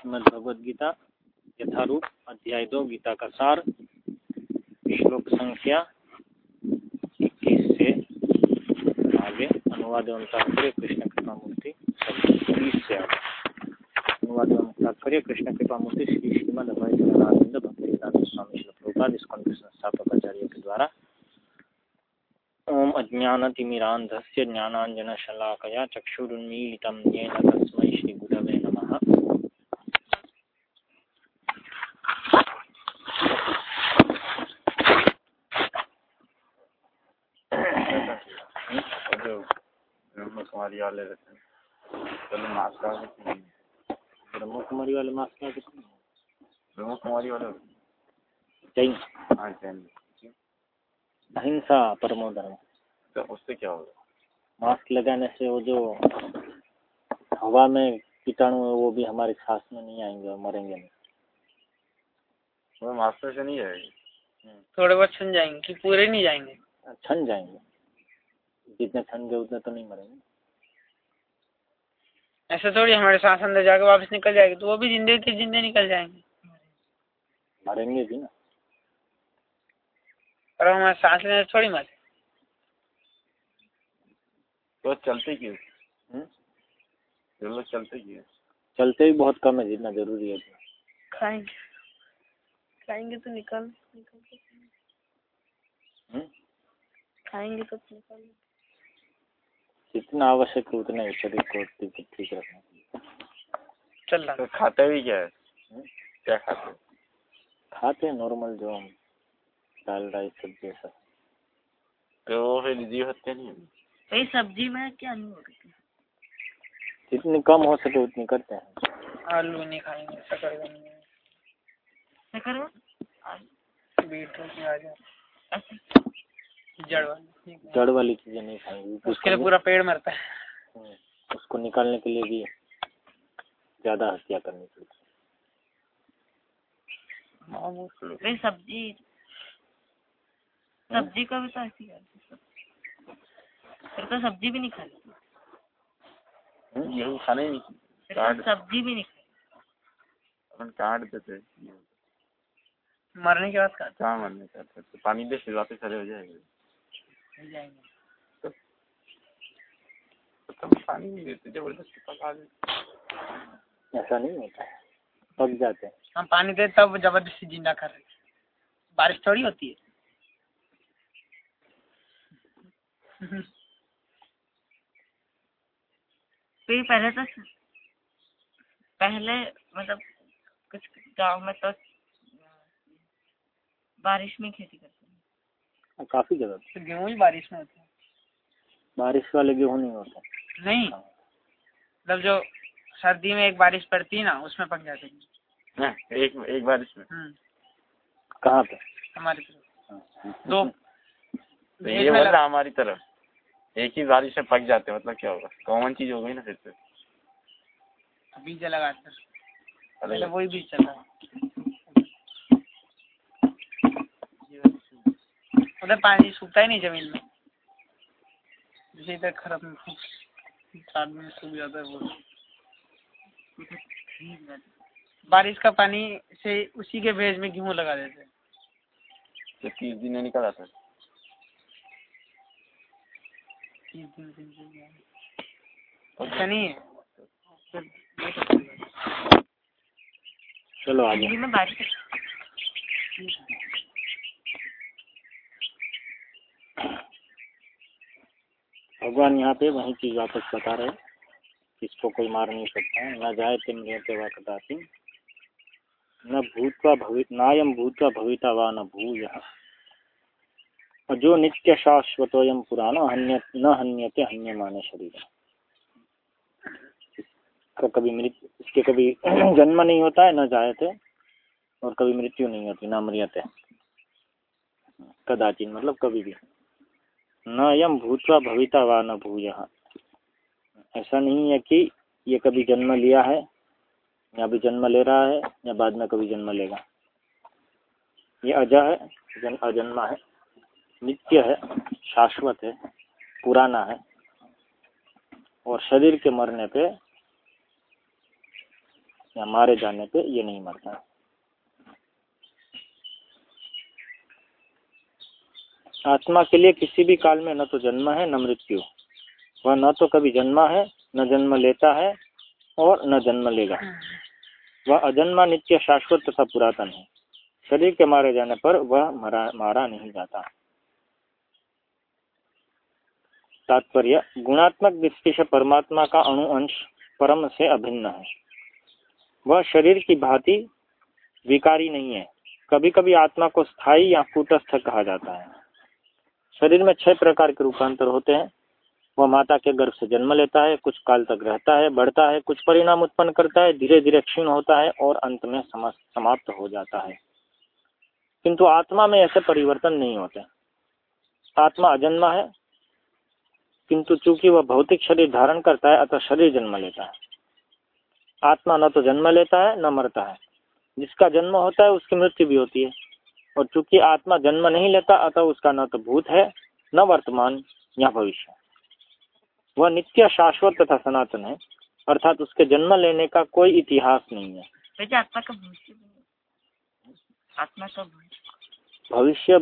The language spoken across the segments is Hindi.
श्रीमद भगवद गीता यथारूप अध्याय दो, गीता का सार, श्लोक संख्या इक्कीस से आगे, अनुवाद एवं तात्पर्य, कृष्ण कृपा मूर्ति बीस से आगे। अनुवाद एवं तात्पर्य, कृष्ण कृपा मूर्ति, श्री श्रीमद अभय जगन्नाथ भक्ति स्वामी श्री प्रभुपाद संस्थापक आचार्य के द्वारा। ओम अज्ञानतिमिरान्धस्य ज्ञानाञ्जनशलाकया चक्षुरुन्मीलितं येन तस्मै श्रीगुरवे नमः जो ब्रह्म कुमारी वाले रहते हैं। चलो मास्क आ गए। ब्रह्म कुमारी वाले मास्क क्या कितने ब्रह्म कुमारी वाले जैन हाँ जैन अहिंसा परमो धर्म। तो उससे क्या होगा? मास्क लगाने से वो जो हवा में कीटाणु है वो भी हमारे सांस में नहीं आएँगे और मरेंगे नहीं। वो मास्क से नहीं जाएगी थोड़े बहुत छन जाएँगे कि पूरे नहीं जाएँगे। छन जाएँगे। जितने छन गए उतने तो नहीं मरेंगे। ऐसा थोड़ी हमारे सांस अंदर जाकर वापस निकल जाएगी तो वो भी जिंदे के जिंदे निकल जाएँगे। मरेंगे भी ना। और हमारे सांस लेने से थोड़ी मरे। तो चलते क्यों? हम्म? ये लोग चलते क्यों? चलते ही बहुत कम है जितना ज़रूरी है खाएँगे। खाएँगे तो निकल निकल हम्म? खाएँगे तो निकल। जितना आवश्यक है उतने ही शरीर को ठीक ठीक रखना चाहिए। चल रहा तो खाते भी क्या है? हम्म? क्या खाते हैं? खाते हैं नॉर्मल जो हम दाल राइस सब्ज़ी सब तो वो फिर जीव हत्या नहीं है सब्ज़ी में क्या नहीं होती? जितनी कम हो सके उतनी करते हैं। आलू नहीं खाएँगे शकरकंद नहीं शकरकंद बीटरूट गाजर जड़ वाली जड़ वाली चीज़ें नहीं खाएँगे। उसके लिए पूरा पेड़ मरता है। हम्म, उसको निकालने के लिए भी ज़्यादा हत्या करनी पड़ती भाई सब्ज़ी। सब्ज़ी का भी तो ऐसी फिर तो सब्ज़ी भी नहीं है हम्म? खाने तो सब्ज़ी भी नहीं अपन काट देते मरने के बाद खाते मरने का तो पानी दे फिर वापस हरे हो जाएँगे। मिल जाएँगे। तो तुम पानी नहीं देते ज़बरदस्ती पका देते। ऐसा नहीं होता है पक जाते हैं। हम पानी दे तब ज़बरदस्ती ज़िंदा कर रहे बारिश थोड़ी होती है। फिर पहले तो पहले मतलब कुछ गाँव में तो बारिश में खेती करते काफ़ी जगह तो गेहूँ ही बारिश में होते हैं। बारिश वाले गेहूँ नहीं होते। नहीं। मतलब जो सर्दी में एक बारिश पड़ती है ना उसमें पक जाते हैं। हाँ, एक एक बारिश में। हम्म, कहाँ पे? हमारी तरफ़। दो तो ये बोल रहा हमारी तरफ़। एक ही बारिश में पक जाते हैं मतलब क्या होगा? कॉमन चीज़ हो गई ना फिर से। बीज लगाते हैं। वही बीज चल रहा है। उधर पानी सूखता ही नहीं ज़मीन में। जैसे इधर खरब में में सूख जाता है वो बारिश का पानी से उसी के भेज में गेहूँ लगा देते हैं। तो तीस दिन में निकल आता है। तीस दिन तीन ऐसा नहीं है। चलो आगे। बारिश भगवान यहाँ पे वही चीज़ वापस बता रहे कि इसको कोई मार नहीं सकता। न जाए तिम रहते वा कदापि। न भूतवा भवि नायम भूतवा भविता वा न भूय। और जो नित्य शाश्वतोयम पुरानो हन्य, न हन्यते हन्य माने शरीर। का कभी मृत्यु इसके कभी जन्म नहीं होता है, न जायते और कभी मृत्यु नहीं होती, न मरियते। कदाचिन मतलब कभी भी। न यम भूतवा भविता वा न भूय ऐसा नहीं है कि ये कभी जन्म लिया है, या अभी जन्म ले रहा है, या बाद में कभी जन्म लेगा। ये अजा है, जन, अजन्मा है, नित्य है, शाश्वत है, पुराना है, और शरीर के मरने पे या मारे जाने पे ये नहीं मरता। है आत्मा के लिए किसी भी काल में न तो जन्म है न मृत्यु। वह न तो कभी जन्मा है न जन्म लेता है और न जन्म लेगा। वह अजन्मा नित्य शाश्वत तथा पुरातन है। शरीर के मारे जाने पर वह मरा, मारा नहीं जाता। तात्पर्य गुणात्मक दृष्टि से परमात्मा का अणु अंश परम से अभिन्न है। वह शरीर की भांति विकारी नहीं है। कभी कभी आत्मा को स्थायी या कूटस्थ कहा जाता है। शरीर में छह प्रकार के रूपांतर होते हैं। वह माता के गर्भ से जन्म लेता है, कुछ काल तक रहता है, बढ़ता है, कुछ परिणाम उत्पन्न करता है धीरे धीरे क्षीण होता है और अंत में समाप्त हो जाता है। किंतु आत्मा में ऐसे परिवर्तन नहीं होते। आत्मा अजन्मा है, किंतु चूँकि वह भौतिक शरीर धारण करता है, अतः शरीर जन्म लेता है। आत्मा न तो जन्म लेता है, न मरता है। जिसका जन्म होता है, उसकी मृत्यु भी होती है। और चूँकि आत्मा जन्म नहीं लेता अतः उसका न तो भूत है न वर्तमान या भविष्य। वह नित्य शाश्वत तथा सनातन है अर्थात उसके जन्म लेने का कोई इतिहास नहीं है। आत्मा का भविष्य आत्मा का भविष्य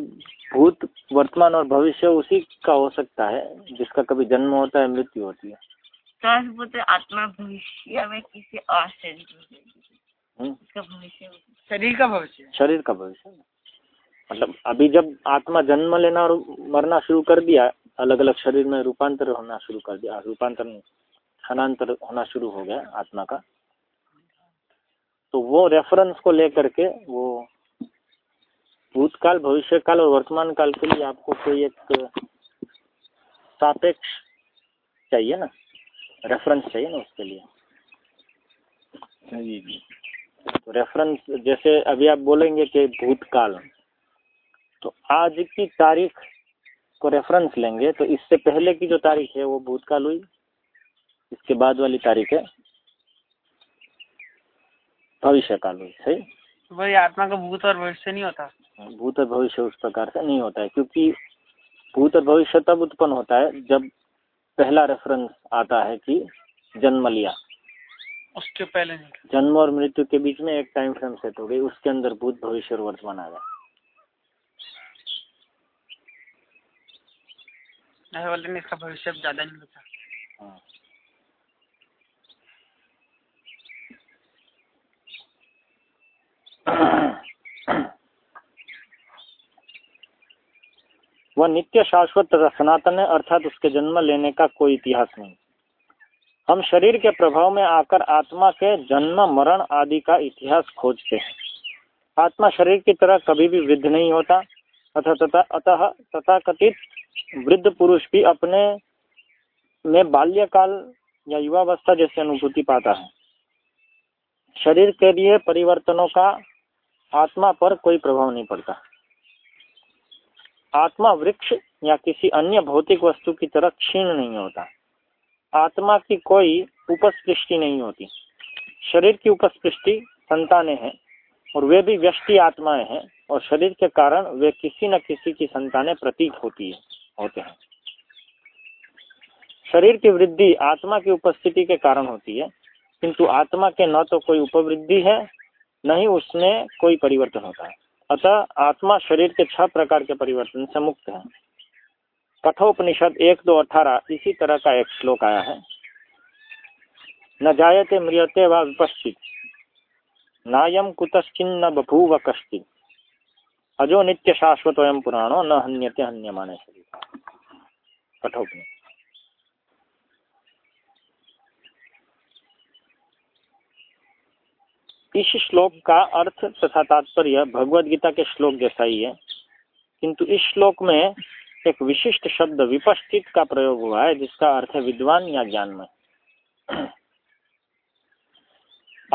भूत वर्तमान और भविष्य उसी का हो सकता है जिसका कभी जन्म होता है मृत्यु होती है। तो आत्मा भविष्य में किसी और शरीर हम्म। भविष्य शरीर का भविष्य। शरीर का भविष्य। मतलब अभी जब आत्मा जन्म लेना और मरना शुरू कर दिया अलग अलग शरीर में रूपांतर होना शुरू कर दिया रूपांतर स्थानांतर होना शुरू हो गया आत्मा का तो वो रेफरेंस को लेकर के वो भूतकाल भविष्य काल और वर्तमान काल के लिए आपको कोई एक सापेक्ष चाहिए ना? रेफरेंस चाहिए ना उसके लिए? तो रेफरेंस जैसे अभी आप बोलेंगे कि भूतकाल। तो आज की तारीख को रेफरेंस लेंगे तो इससे पहले की जो तारीख है वो भूतकाल हुई। इसके बाद वाली तारीख है भविष्य काल हुई सही? वही आत्मा का भूत और भविष्य नहीं होता। भूत और भविष्य उस प्रकार से नहीं होता है क्योंकि भूत और भविष्य तब उत्पन्न होता है जब पहला रेफरेंस आता है कि जन्म लिया। उसके पहले जन्म और मृत्यु के बीच में एक टाइम फ्रेम सेट हो गई उसके अंदर भूत भविष्य और वर्तमान आ गया। वाले में इसका भविष्य ज़्यादा नहीं होता हाँ। वह नित्य शाश्वत तथा सनातन है अर्थात उसके जन्म लेने का कोई इतिहास नहीं। हम शरीर के प्रभाव में आकर आत्मा के जन्म मरण आदि का इतिहास खोजते हैं। आत्मा शरीर की तरह कभी भी वृद्ध नहीं होता अतः तथा अतः तथा कथित वृद्ध पुरुष भी अपने में बाल्यकाल या युवावस्था जैसी अनुभूति पाता है। शरीर के लिए परिवर्तनों का आत्मा पर कोई प्रभाव नहीं पड़ता। आत्मा वृक्ष या किसी अन्य भौतिक वस्तु की तरह क्षीण नहीं होता। आत्मा की कोई उपस्पृष्टि नहीं होती। शरीर की उपस्पृष्टि संतानें हैं और वे भी व्यष्टि आत्माएँ हैं और शरीर के कारण वे किसी न किसी की संतानें प्रतीत होती है। होते हैं। शरीर की वृद्धि आत्मा की उपस्थिति के कारण होती है, किंतु आत्मा के न तो कोई उपवृद्धि है, न ही उसमें कोई परिवर्तन होता है। अतः आत्मा शरीर के छह प्रकार के परिवर्तन से मुक्त है। कठोपनिषद एक, दो, अठारह, इसी तरह का एक श्लोक आया है। न जायते म्रियते व विपश्चित नायम कुतश्चिन्न बभूव कश्चित। अजो नित्य शाश्वत पुराणो न हन्यते हन्य हन्यमाने शरीर इस श्लोक का अर्थ तथा तात्पर्य भगवत गीता के श्लोक जैसा ही है। किंतु इस श्लोक में एक विशिष्ट शब्द विपस्थित का प्रयोग हुआ है, जिसका अर्थ है विद्वान या ज्ञान में।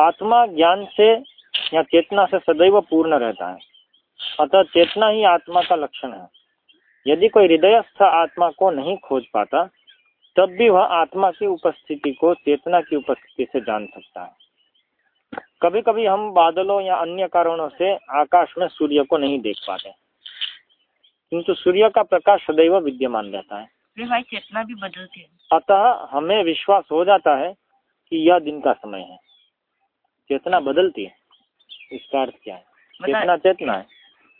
आत्मा ज्ञान से या चेतना से सदैव पूर्ण रहता है। अतः चेतना ही आत्मा का लक्षण है। यदि कोई हृदयस्थ आत्मा को नहीं खोज पाता तब भी वह आत्मा की उपस्थिति को चेतना की उपस्थिति से जान सकता है। कभी कभी हम बादलों या अन्य कारणों से आकाश में सूर्य को नहीं देख पाते। किंतु सूर्य का प्रकाश सदैव विद्यमान रहता है। भाई चेतना भी बदलती है। अतः हमें विश्वास हो जाता है कि यह दिन का समय है। चेतना बदलती है। इसका अर्थ क्या है? चेतना चेतना है।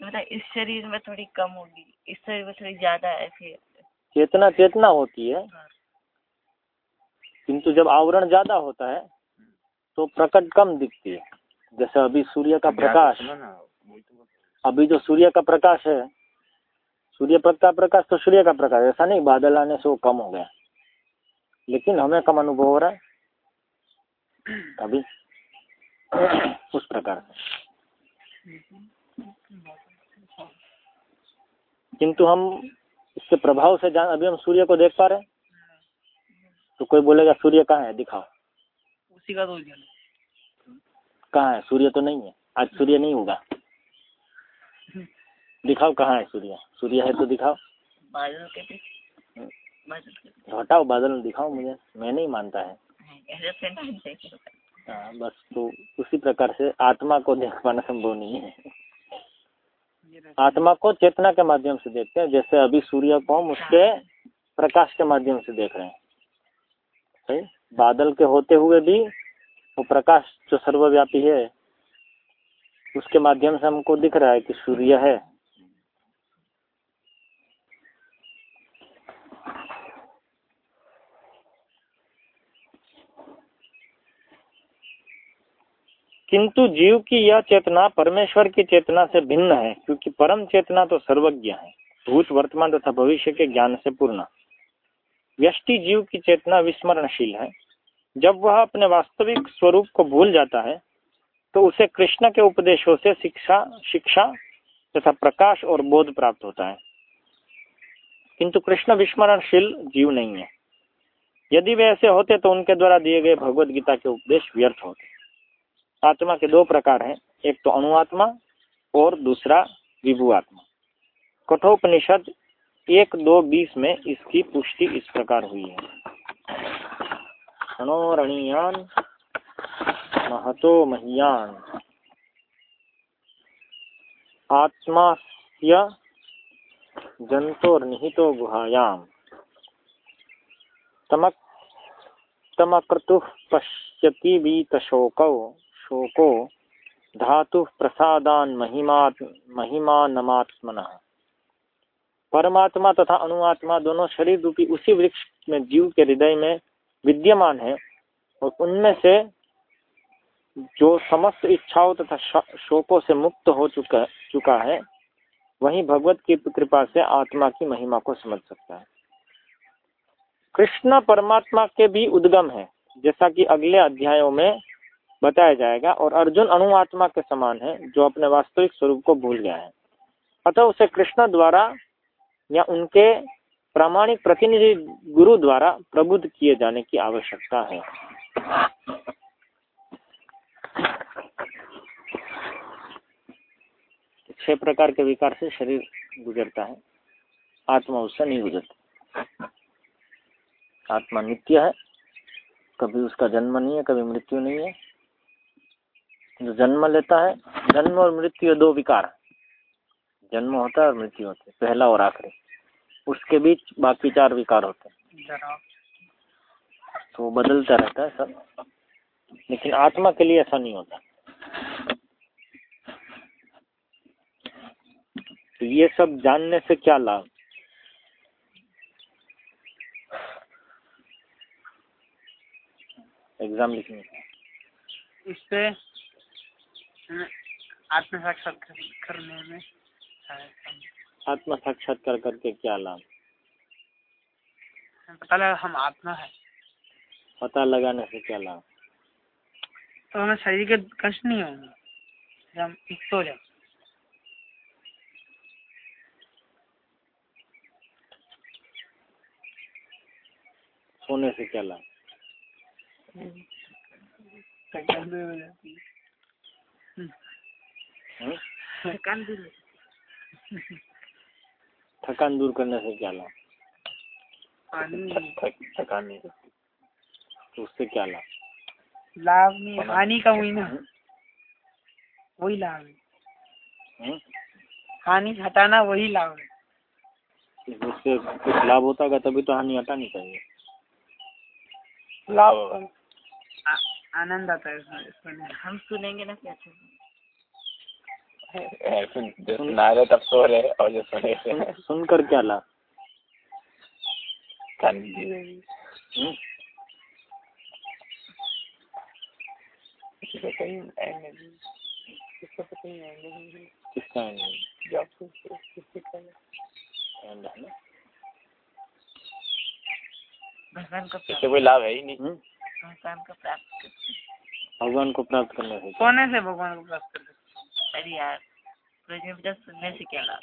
मतलब इस शरीर में थोड़ी कम होगी इस शरीर में थोड़ी ज़्यादा ऐसे चेतना चेतना होती है। किंतु जब आवरण ज़्यादा होता है तो प्रकट कम दिखती है। जैसे अभी सूर्य का प्रकाश। तो अभी जो सूर्य का प्रकाश है सूर्य का प्रकाश तो सूर्य का प्रकाश ऐसा नहीं बादल आने से वो कम हो गया। लेकिन हमें कम अनुभव हो रहा है। अभी उस प्रकार से। किंतु हम इसके प्रभाव से जान अभी हम सूर्य को देख पा रहे हैं। तो कोई बोलेगा सूर्य कहाँ है? दिखाओ। उसी का तो कहाँ है? सूर्य तो नहीं है। आज सूर्य नहीं होगा। दिखाओ कहाँ है सूर्य? सूर्य है तो दिखाओ। बादल के पीछे बादल हटाओ बादल दिखाओ मुझे। मैं नहीं मानता है। ऐसे नहीं हाँ, बस तो उसी प्रकार से आत्मा को देख पाना संभव नहीं है। आत्मा को चेतना के माध्यम से देखते हैं जैसे अभी सूर्य को हम उसके प्रकाश के माध्यम से देख रहे हैं। सही? बादल के होते हुए भी वो प्रकाश जो सर्वव्यापी है उसके माध्यम से हमको दिख रहा है कि सूर्य है। किंतु जीव की यह चेतना परमेश्वर की चेतना से भिन्न है, क्योंकि परम चेतना तो सर्वज्ञ है, भूत, वर्तमान तथा भविष्य के ज्ञान से पूर्ण। व्यष्टि जीव की चेतना विस्मरणशील है। जब वह अपने वास्तविक स्वरूप को भूल जाता है तो उसे कृष्ण के उपदेशों से शिक्षा शिक्षा तथा प्रकाश और बोध प्राप्त होता है। किंतु कृष्ण विस्मरणशील जीव नहीं है। यदि वे ऐसे होते तो उनके द्वारा दिए गए भगवत गीता के उपदेश व्यर्थ होते। आत्मा के दो प्रकार हैं। एक तो अणुआत्मा और दूसरा विभु आत्मा कठोपनिषद एक दो बीस में इसकी पुष्टि इस प्रकार हुई है। अणोरणीयान महतो मह्यान। आत्मास्य जंतोर्निहितो गुहायाम। तमक तमक्रतुः पश्यति वीतशोकौ। शोको धातु प्रसादान महिमा महिमानमात्मन। परमात्मा तथा अनुआत्मा दोनों शरीर रूपी उसी वृक्ष में जीव के हृदय में विद्यमान है और उनमें से जो समस्त इच्छाओं तथा शोकों से मुक्त हो चुका चुका है, वही भगवत की कृपा से आत्मा की महिमा को समझ सकता है। कृष्ण परमात्मा के भी उद्गम है, जैसा कि अगले अध्यायों में बताया जाएगा और अर्जुन अणुआत्मा के समान है, जो अपने वास्तविक स्वरूप को भूल गया है। अतः उसे कृष्ण द्वारा या उनके प्रामाणिक प्रतिनिधि गुरु द्वारा प्रबुद्ध किए जाने की आवश्यकता है। छह प्रकार के विकार से शरीर गुजरता है। आत्मा उससे नहीं गुजरती। आत्मा नित्य है, कभी उसका जन्म नहीं है, कभी मृत्यु नहीं है। जो जन्म लेता है, जन्म और मृत्यु दो विकार जन्म होता है और मृत्यु होती है, पहला और आखिरी। उसके बीच बाकी चार विकार होते हैं। तो बदलता रहता है सब। लेकिन आत्मा के लिए ऐसा नहीं होता। तो ये सब जानने से क्या लाभ? एग्ज़ाम लिखने इससे आत्म साक्षात्कार करने में आत्म साक्षात्कार करके क्या लाभ? पता लगा हम आत्मा है। पता लगाने से क्या लाभ? तो हमें शरीर के कष्ट नहीं होंगे हम हो जाए सोने से क्या लाभ? थकान दूर हो? है? थकान दूर करने से क्या लाभ थकान नहीं। तो उससे क्या लाभ? लाभ नहीं हानि कम हुई ना वही लाभ. है? हानि हटाना वही लाभ. है उससे कुछ लाभ होता होगा तभी तो हानि हटानी चाहिए. लाभ आनंद आता है इसमें. हम सुनेंगे ना क्या सुन जो सुना रहे तब सो रहे और जो सुने सुन, सुनकर क्या लाभ कान दीजिए हम्म? किसका है? इससे कोई लाभ है ही नहीं। हम्म? भगवान को प्राप्त करते भगवान को प्राप्त करने से क्या? से भगवान को प्राप्त कर सकते अरे यार। ब्रज में बजा सुनने से क्या लाभ?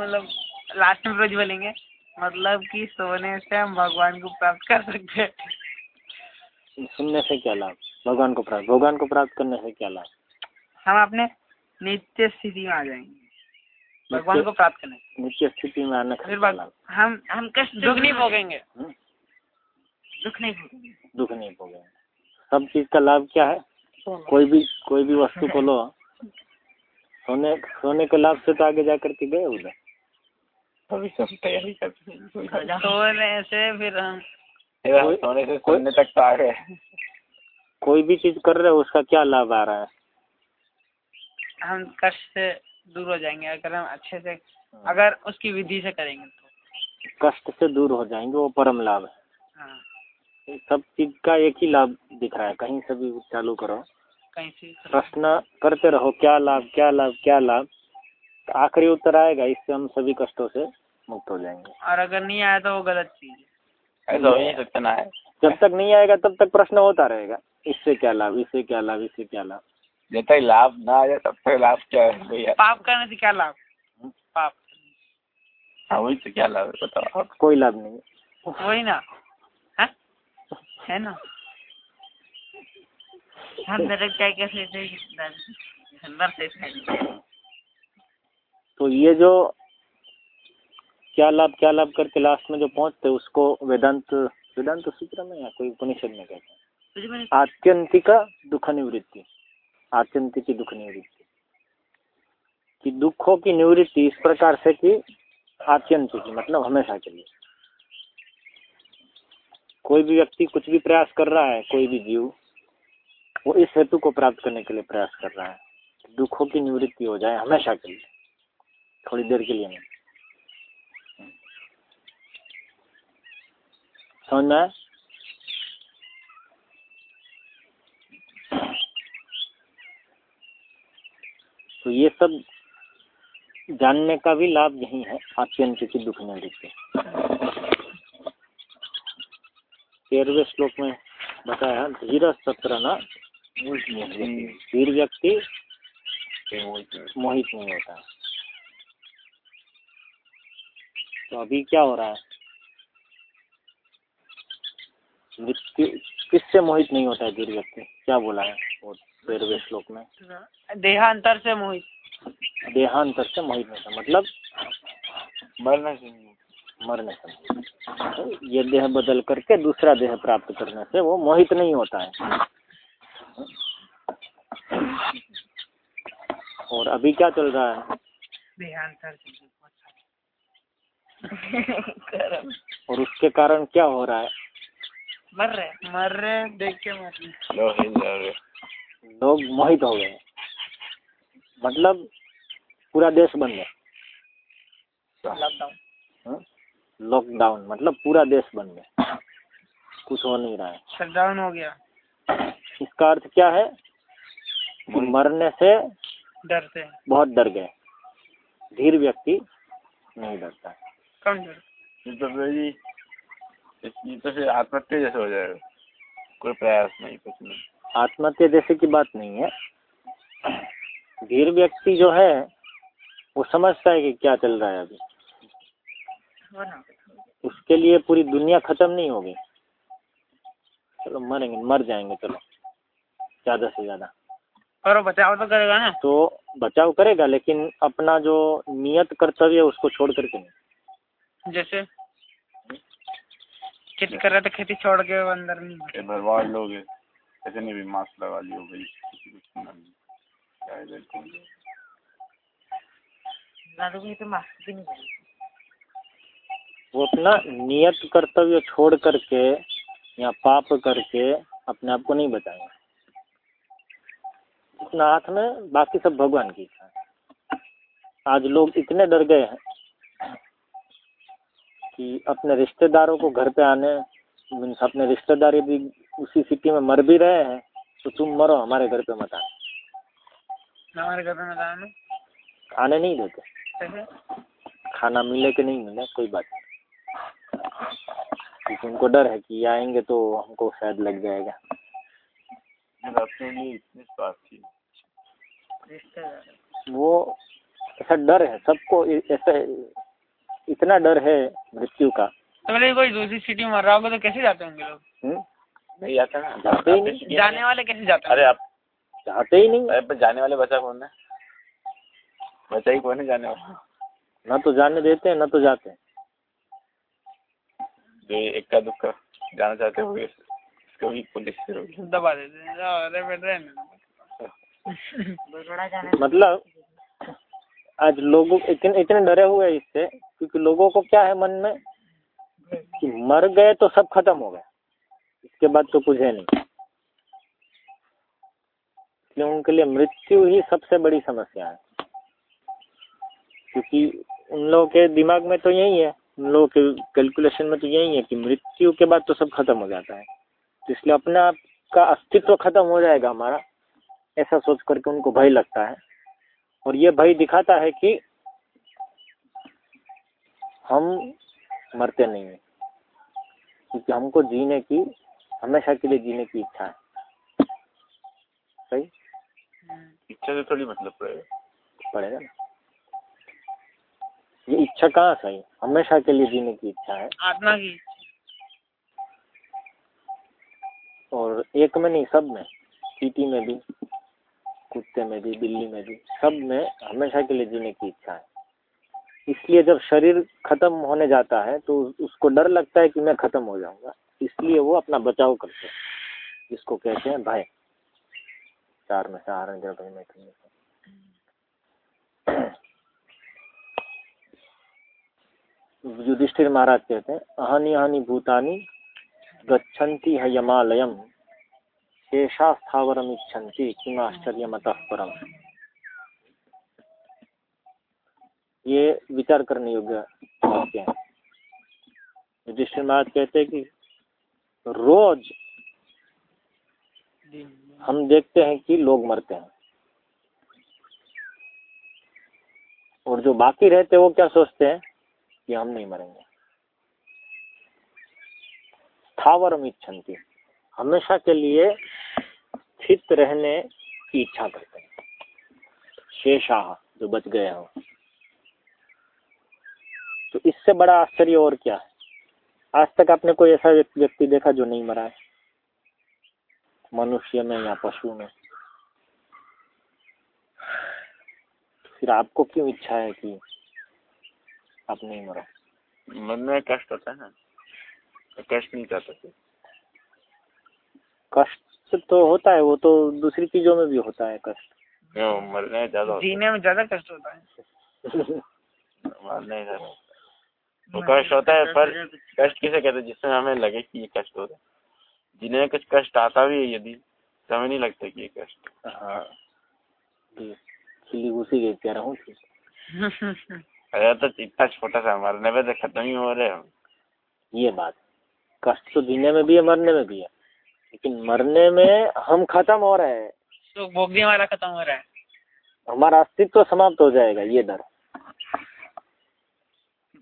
मतलब लास्ट में रोज बोलेंगे मतलब कि सोने से हम भगवान को प्राप्त कर सकते हैं। सुनने से क्या लाभ? भगवान को प्राप्त भगवान को प्राप्त करने से क्या लाभ? हम अपने नित्य स्थिति में आ जाएँगे। भगवान को प्राप्त करने नित्य स्थिति में आने फिर हम हम कष्ट दुख नहीं भोगेंगे। हम्म? दुख नहीं भोगेंगे। दुख नहीं भोगेंगे। सब चीज़ का लाभ क्या है? कोई भी कोई भी वस्तु को लो। सोने सोने के लाभ से तो आगे जा करके गए उधर। अभी सब तैयारी करते सोने से फिर हम। सोने से सोने तक तो आ गए। कोई भी चीज़ कर रहे हो उसका क्या लाभ आ रहा है? हम कष्ट से दूर हो जाएँगे अगर हम अच्छे से अगर उसकी विधि से करेंगे तो। कष्ट से दूर हो जाएँगे वो परम लाभ है। हाँ। सब चीज़ का एक ही लाभ दिख रहा है कहीं से भी चालू करो। कहीं से प्रश्न करते रहो क्या लाभ क्या लाभ क्या लाभ? तो आखिरी उत्तर आएगा इससे हम सभी कष्टों से मुक्त हो जाएँगे। और अगर नहीं आया तो वो गलत चीज़ है। ऐसा हो ही नहीं सकता ना। है जब तक नहीं आएगा तब तक प्रश्न होता रहेगा इससे क्या लाभ इससे क्या लाभ इससे क्या लाभ? जब तक लाभ ना आ जाए तब तक लाभ क्या है भैया? पाप करने से क्या लाभ? पाप। हाँ वही तो क्या लाभ है बताओ कोई लाभ नहीं है। वही ना। है ना? हम नरक नर से तो ये जो क्या लाभ क्या लाभ करके लास्ट में जो पहुँचते हैं, उसको वेदांत वेदांत सूत्र में या कोई उपनिषद में कहते हैं? आत्यंतिका दुख निवृत्ति आत्यंतिकी दुख निवृत्ति कि दुखों की निवृत्ति इस प्रकार से कि आत्यंतिकी मतलब हमेशा के लिए। कोई भी व्यक्ति कुछ भी प्रयास कर रहा है, कोई भी जीव, वो इस हेतु को प्राप्त करने के लिए प्रयास कर रहा है दुखों की निवृत्ति हो जाए हमेशा के लिए, थोड़ी देर के लिए नहीं। समझ में तो ये सब जानने का भी लाभ यही है आत्यंत की दुख निवृत्ति। तेरहवें श्लोक में बताया धीर सत्र न धीर व्यक्ति मोहित नहीं होता। है तो अभी क्या हो रहा है? मृत्यु किससे मोहित नहीं होता है धीर व्यक्ति क्या बोला है वो तेरहवें श्लोक में? देहांतर से मोहित। देहांतर से मोहित नहीं होता। मतलब मरना चाहिए। मरने से। तो ये देह बदल करके दूसरा देह प्राप्त करने से वो मोहित नहीं होता है। और अभी क्या चल रहा है? और उसके कारण क्या हो रहा है? मर रहे मर रहे देख के मर रहे लोग मोहित हो गए मतलब पूरा देश बंद है लॉकडाउन? लॉकडाउन मतलब पूरा देश बंद है। कुछ हो नहीं रहा है। शटडाउन हो गया। इसका अर्थ क्या है? कि मरने से डरते हैं। बहुत डर गए। धीर व्यक्ति नहीं डरता। कौन डर ये तो फिर जी ये तो फिर आत्महत्या जैसे हो जाएगा। कोई प्रयास नहीं कुछ नहीं। आत्महत्या जैसे की बात नहीं है। धीर व्यक्ति जो है वो समझता है कि क्या चल रहा है अभी। उसके लिए पूरी दुनिया खत्म नहीं होगी। चलो मरेंगे मर जाएँगे चलो। ज़्यादा से ज़्यादा। और वो बचाव तो करेगा ना? तो बचाव करेगा लेकिन अपना जो नियत कर्तव्य है उसको छोड़ करके नहीं। जैसे? खेती कर रहे थे खेती छोड़ के अंदर नहीं। बर्बाद लोग ऐसे नहीं भी मास्क लगा लियो भाई है ना तो तो मास्क भी नहीं वो अपना नियत कर्तव्य छोड़ करके या पाप करके अपने आप को नहीं बचाएँगे अपना हाथ में बाकी सब भगवान की इच्छा है। आज लोग इतने डर गए हैं कि अपने रिश्तेदारों को घर पे आने मीन्स अपने रिश्तेदार यदि उसी सिटी में मर भी रहे हैं तो तुम मरो हमारे घर पे मत आना। हमारे घर में बताया ना खाने नहीं देते। खाना मिले कि नहीं मिले कोई बात नहीं। क्योंकि उनको डर है कि आएँगे तो हमको शायद लग जाएगा। वो ऐसा डर है सबको ऐसा इतना डर है मृत्यु का। तो बोले कोई दूसरी सिटी में मर रहा होगा तो कैसे जाते होंगे लोग? हम्म? नहीं आता ना। जाते ही नहीं। जाने वाले कैसे जाते अरे आप चाहते ही नहीं। अरे पर जाने वाले बचा कौन है? बचा ही कौन है जाने वाला? ना तो जाने देते हैं ना तो जाते हैं। जो ये इक्का दुक्का जाना चाहते हो इसको भी पुलिस से रोक दबा देते हैं अरे बेट रहे मतलब आज लोगों इतने इतने डरे हुए हैं इससे क्योंकि लोगों को क्या है मन में? कि मर गए तो सब खत्म हो गया इसके बाद तो कुछ है नहीं। इसलिए उनके लिए मृत्यु ही सबसे बड़ी समस्या है। क्योंकि उन लोगों के दिमाग में तो यही है लोगों के कैलकुलेशन में तो यही है कि मृत्यु के बाद तो सब खत्म हो जाता है। तो इसलिए अपने आप का अस्तित्व खत्म हो जाएगा हमारा ऐसा सोच करके उनको भय लगता है। और ये भय दिखाता है कि हम मरते नहीं हैं क्योंकि हमको जीने की हमेशा के लिए जीने की इच्छा है। सही? इच्छा से थोड़ी मतलब पड़ेगा। पड़ेगा ना? ये इच्छा कहाँ सही हमेशा के लिए जीने की इच्छा है। आत्मा की और एक में नहीं सब में। चीटी में भी कुत्ते में भी बिल्ली में भी सब में हमेशा के लिए जीने की इच्छा है। इसलिए जब शरीर खत्म होने जाता है तो उसको डर लगता है कि मैं खत्म हो जाऊँगा। इसलिए वो अपना बचाव करते हैं जिसको कहते हैं भय। चार में से आरण जब भय में से युधिष्ठिर महाराज कहते हैं, अहनि अहनि भूतानी गच्छन्ति है यमालयम शेषा स्थावरम इच्छन्ति किम आश्चर्य परम? ये विचार करने योग्य वाक्य है। युधिष्ठिर महाराज कहते हैं कि रोज हम देखते हैं कि लोग मरते हैं। और जो बाकी रहते हैं, वो क्या सोचते हैं? कि हम नहीं मरेंगे। स्थावरम इच्छन्ति। हमेशा के लिए स्थित रहने की इच्छा करते हैं। शेषाह जो बच गए हो। तो इससे बड़ा आश्चर्य और क्या है? आज तक आपने कोई ऐसा व्यक्ति देखा जो नहीं मरा है? मनुष्य में या पशु में? फिर आपको क्यों इच्छा है कि आप नहीं मरो। मन में कष्ट होता है ना तो कष्ट नहीं चाहता फिर कष्ट तो होता है वो तो दूसरी चीज़ों में भी होता है कष्ट। मरने ज़्यादा जीने में ज़्यादा कष्ट होता है। मरने वो कष्ट होता है पर कष्ट किसे कहते हैं? जिसमें हमें लगे कि ये कष्ट हो रहा है। जिन्हें कुछ कष्ट आता भी है यदि तो हमें नहीं लगता कि ये कष्ट। हाँ खिली घुसी गई कह रहा हूँ। अरे तो इतना छोटा सा मरने पे तो खत्म ही हो रहे हम ये बात। कष्ट तो जीने में भी है मरने में भी है। लेकिन मरने में हम खत्म हो रहे हैं। तो भोगने वाला खत्म हो रहा है। हमारा अस्तित्व समाप्त हो जाएगा ये डर।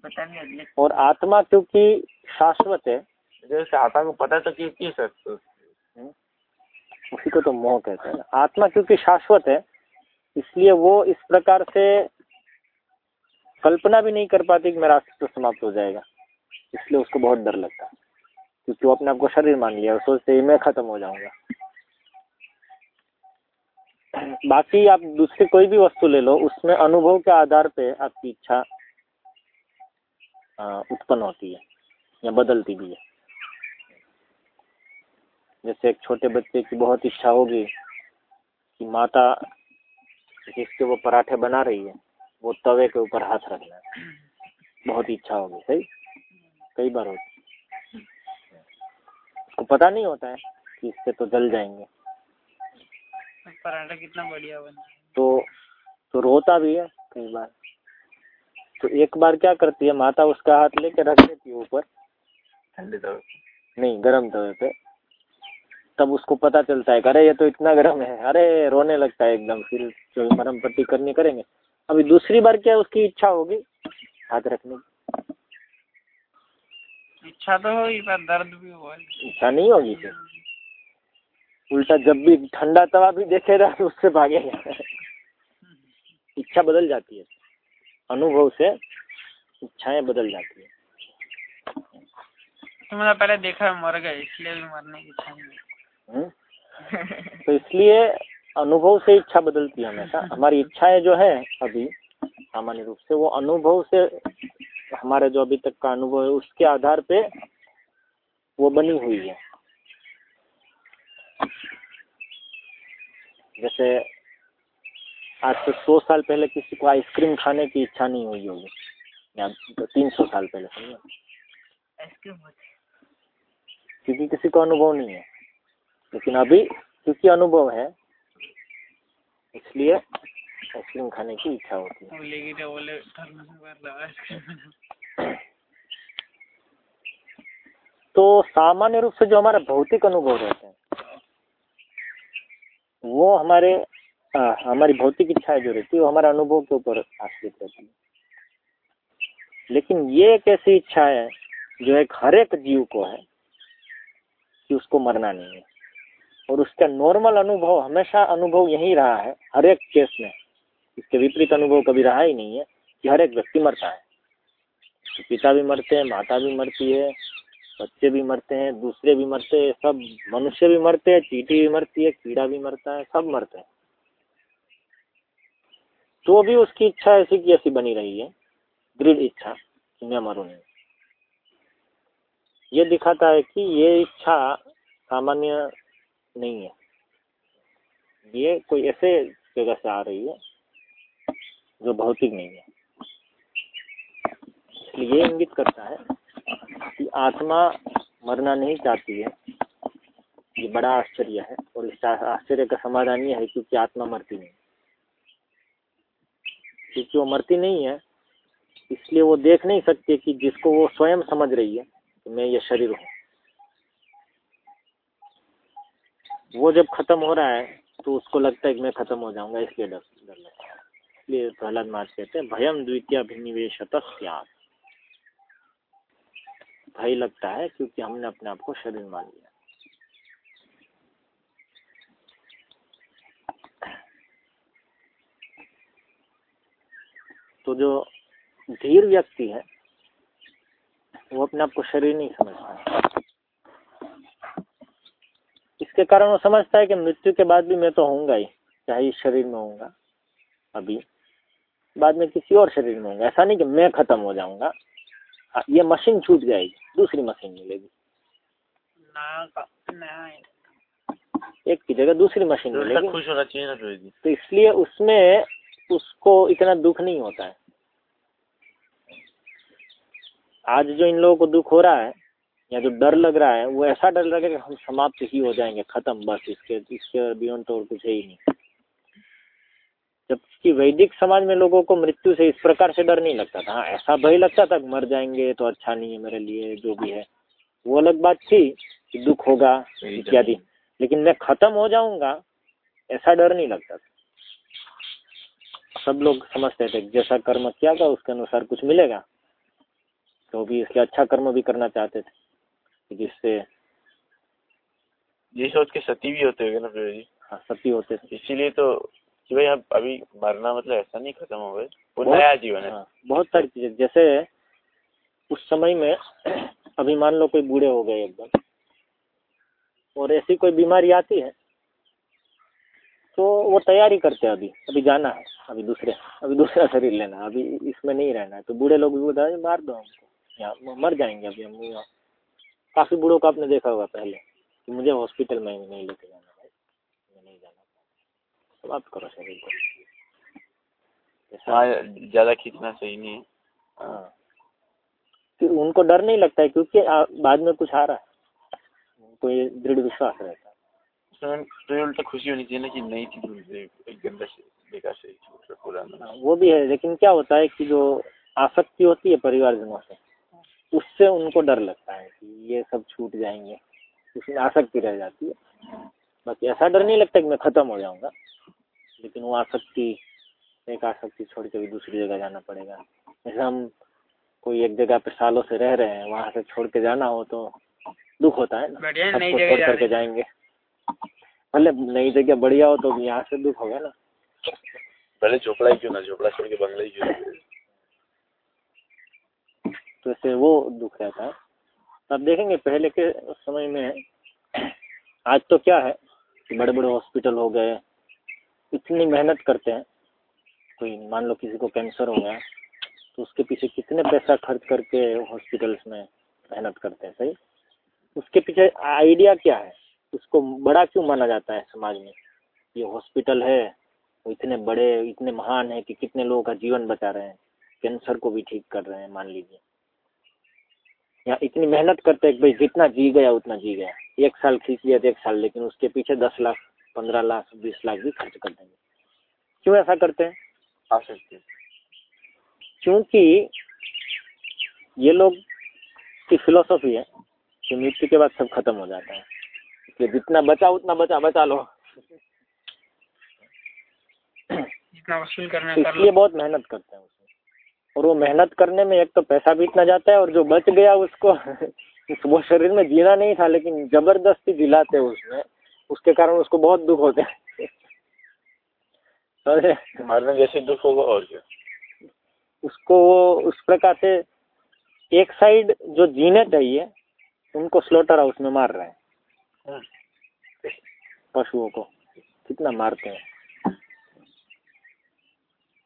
पता नहीं और आत्मा क्योंकि शाश्वत है जैसे आता को पता तो कि किस सकते उसी को तो मोह कहते हैं। आत्मा क्योंकि शाश्वत है इसलिए वो इस प्रकार से कल्पना भी नहीं कर पाती कि मेरा अस्तित्व समाप्त हो जाएगा। इसलिए उसको बहुत डर लगता है, क्योंकि वो अपने आप को शरीर मान लिया और सोचते ही, मैं खत्म हो जाऊँगा। बाकी आप दूसरी कोई भी वस्तु ले लो, उसमें अनुभव के आधार पे आपकी इच्छा उत्पन्न होती है या बदलती भी है। जैसे एक छोटे बच्चे की बहुत इच्छा होगी कि माता जिसके वो पराठे बना रही है वो तवे के ऊपर हाथ रखना है। बहुत इच्छा होगी सही? कई बार होती उसको पता नहीं होता है कि इससे तो जल जाएँगे। पराठा कितना बढ़िया बना तो तो रोता भी है कई बार। तो एक बार क्या करती है माता उसका हाथ लेके रख देती है ऊपर। ठंडे तवे नहीं गर्म तवे पे। तब उसको पता चलता है अरे ये तो इतना गर्म है। अरे रोने लगता है एकदम। फिर जो मरम पट्टी करनी करेंगे अभी दूसरी बार क्या उसकी इच्छा होगी? हाथ रखने की। इच्छा तो हो ही पर दर्द भी हो। इच्छा नहीं होगी फिर। उल्टा जब भी ठंडा तवा भी देखेगा तो उससे भागेगा। इच्छा बदल जाती है। अनुभव से इच्छाएँ बदल जाती है। तो मैंने पहले देखा है मर गए इसलिए भी मरने की इच्छा नहीं हम्म? तो इसलिए अनुभव से इच्छा बदलती है हमेशा। हमारी इच्छाएँ जो है अभी सामान्य रूप से वो अनुभव से हमारे जो अभी तक का अनुभव है उसके आधार पे वो बनी हुई है। जैसे आज से सौ साल पहले किसी को आइसक्रीम खाने की इच्छा नहीं हुई होगी। या तीन सौ साल पहले समझो? क्योंकि किसी को अनुभव नहीं है। लेकिन अभी क्योंकि अनुभव है इसलिए आइसक्रीम खाने की इच्छा होती है। तो सामान्य रूप से जो हमारा भौतिक अनुभव रहते हैं वो हमारे आ, हमारी भौतिक इच्छाएँ जो रहती है वो हमारे अनुभव के ऊपर आश्रित रहती है। लेकिन ये एक ऐसी इच्छा है जो एक हर एक जीव को है कि उसको मरना नहीं है। और उसका नॉर्मल अनुभव हमेशा अनुभव यही रहा है, हर एक केस में। इसके विपरीत अनुभव कभी रहा ही नहीं है कि हर एक व्यक्ति मरता है। तो पिता भी मरते हैं, माता भी मरती है, बच्चे भी मरते हैं, दूसरे भी मरते हैं, सब मनुष्य भी मरते हैं, चीटी भी मरती है, कीड़ा भी मरता है, सब मरते हैं। तो भी उसकी इच्छा ऐसी की ऐसी बनी रही है, दृढ़ इच्छा कि मैं मरूं। नहीं ये दिखाता है कि ये इच्छा सामान्य नहीं है। ये कोई ऐसे जगह से आ रही है जो भौतिक नहीं है। इसलिए इंगित करता है कि आत्मा मरना नहीं चाहती है। ये बड़ा आश्चर्य है और इस आश्चर्य का समाधान ये है क्योंकि आत्मा मरती नहीं क्योंकि वो मरती नहीं है, इसलिए वो देख नहीं सकती कि जिसको वो स्वयं समझ रही है कि मैं ये शरीर हूँ। वो जब खत्म हो रहा है तो उसको लगता है कि मैं खत्म हो जाऊँगा, इसलिए डर डर लगता है। इसलिए प्रहलाद महाराज कहते हैं भयम द्वितीय अभिनिवेशत भय लगता है क्योंकि हमने अपने आप को शरीर मान लिया। तो जो धीर व्यक्ति है, वो अपने आप को शरीर नहीं समझता इसके कारण वो समझता है कि मृत्यु के बाद भी मैं तो होऊँगा ही चाहे इस शरीर में होऊँगा अभी। बाद में किसी और शरीर में होऊँगा। ऐसा नहीं कि मैं खत्म हो जाऊँगा। ये मशीन छूट जाएगी दूसरी मशीन मिलेगी। ना का- ना। एक की जगह दूसरी मशीन तो मिलेगी। खुश होना चाहिए ना तो इसलिए उसमें उसको इतना दुख नहीं होता है। आज जो इन लोगों को दुख हो रहा है या जो डर लग रहा है वो ऐसा डर लग रहा है कि हम समाप्त ही हो जाएँगे खत्म बस इसके इसके बियॉन्ड तो और कुछ है ही नहीं। जबकि वैदिक समाज में लोगों को मृत्यु से इस प्रकार से डर नहीं लगता था। हाँ ऐसा भय लगता था मर जाएँगे तो अच्छा नहीं है मेरे लिए जो भी है। वो अलग बात थी कि दुख होगा इत्यादि। लेकिन मैं खत्म हो जाऊँगा ऐसा डर नहीं लगता था। सब लोग समझते थे जैसा कर्म किया था उसके अनुसार कुछ मिलेगा। तो भी इसलिए अच्छा कर्म भी करना चाहते थे। जिससे ये सोच के सती भी होते होंगे ना जी हाँ सती होते इसीलिए तो कि भाई अब अभी मरना मतलब ऐसा नहीं खत्म हो गए वो नया जीवन है। हाँ, बहुत सारी चीज़ें। जैसे उस समय में अभी मान लो कोई बूढ़े हो गए एकदम और ऐसी कोई बीमारी आती है तो वो तैयारी करते हैं अभी। अभी जाना है अभी दूसरे अभी दूसरा शरीर लेना अभी इसमें नहीं रहना है। तो बूढ़े लोग भी बता मार दो हमको। या मर जाएँगे अभी हम यहाँ। काफ़ी बूढ़ों को आपने देखा होगा पहले कि मुझे हॉस्पिटल में नहीं लेके जाना भाई मैं नहीं जाना समाप्त करो शरीर को हाँ ज़्यादा खींचना सही नहीं है। हाँ। फिर उनको डर नहीं लगता है क्योंकि बाद में कुछ आ रहा है। उनको ये दृढ़ विश्वास रहता है। उसमें तो खुशी होनी चाहिए ना कि नई एक गंदा से बेकार से पुराना। हाँ, वो भी है लेकिन क्या होता है कि जो आसक्ति होती है परिवारजनों से उससे उनको डर लगता है कि ये सब छूट जाएँगे। उसमें आसक्ति रह जाती है। बाकी ऐसा डर नहीं लगता कि मैं ख़त्म हो जाऊँगा। लेकिन वो आसक्ति एक आसक्ति छोड़ के भी दूसरी जगह जाना पड़ेगा। जैसे हम कोई एक जगह पे सालों से रह रहे हैं वहाँ से छोड़ के जाना हो तो दुख होता है ना। सबको जगह छोड़ करके जाएँगे। भले नई जगह बढ़िया हो तो यहाँ से दुख होगा ना। पहले झोपड़ा ही क्यों ना झोपड़ा छोड़ के बंगला ही क्यों इससे वो दुख रहता है। अब देखेंगे पहले के समय में आज तो क्या है कि बड़े बड़े हॉस्पिटल हो गए, इतनी मेहनत करते हैं। कोई मान लो किसी को कैंसर हो गया तो उसके पीछे कितने पैसा खर्च करके हॉस्पिटल्स में मेहनत करते हैं, सही? उसके पीछे आइडिया क्या है? उसको बड़ा क्यों माना जाता है समाज में? ये हॉस्पिटल है, वो इतने बड़े, इतने महान है कि कितने लोगों का जीवन बचा रहे हैं। कैंसर को भी ठीक कर रहे हैं, मान लीजिए। या इतनी मेहनत करते हैं कि भाई जितना जी गया उतना जी गया। एक साल खींच लिया तो एक साल लेकिन उसके पीछे दस लाख पंद्रह लाख बीस लाख भी खर्च कर देंगे। क्यों ऐसा करते हैं? आ सकते हैं क्योंकि ये लोग की फिलोसॉफी है कि मृत्यु के बाद सब खत्म हो जाता है। इसलिए जितना बचा उतना बचा बचा लो। जितना वसूल करना इसलिए बहुत मेहनत करते हैं और वो मेहनत करने में एक तो पैसा भी इतना जाता है और जो बच गया उसको वो शरीर में जीना नहीं था लेकिन ज़बरदस्ती जिलाते हैं उसमें उसके कारण उसको बहुत दुख होते हैं? मरने जैसे दुख होगा और क्या? उसको वो उस प्रकार से एक साइड जो जीने चाहिए उनको स्लोटर हाउस में मार रहे हैं। हम्म। पशुओं को। कितना मारते हैं।